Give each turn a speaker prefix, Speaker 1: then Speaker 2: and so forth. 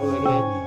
Speaker 1: Hallelujah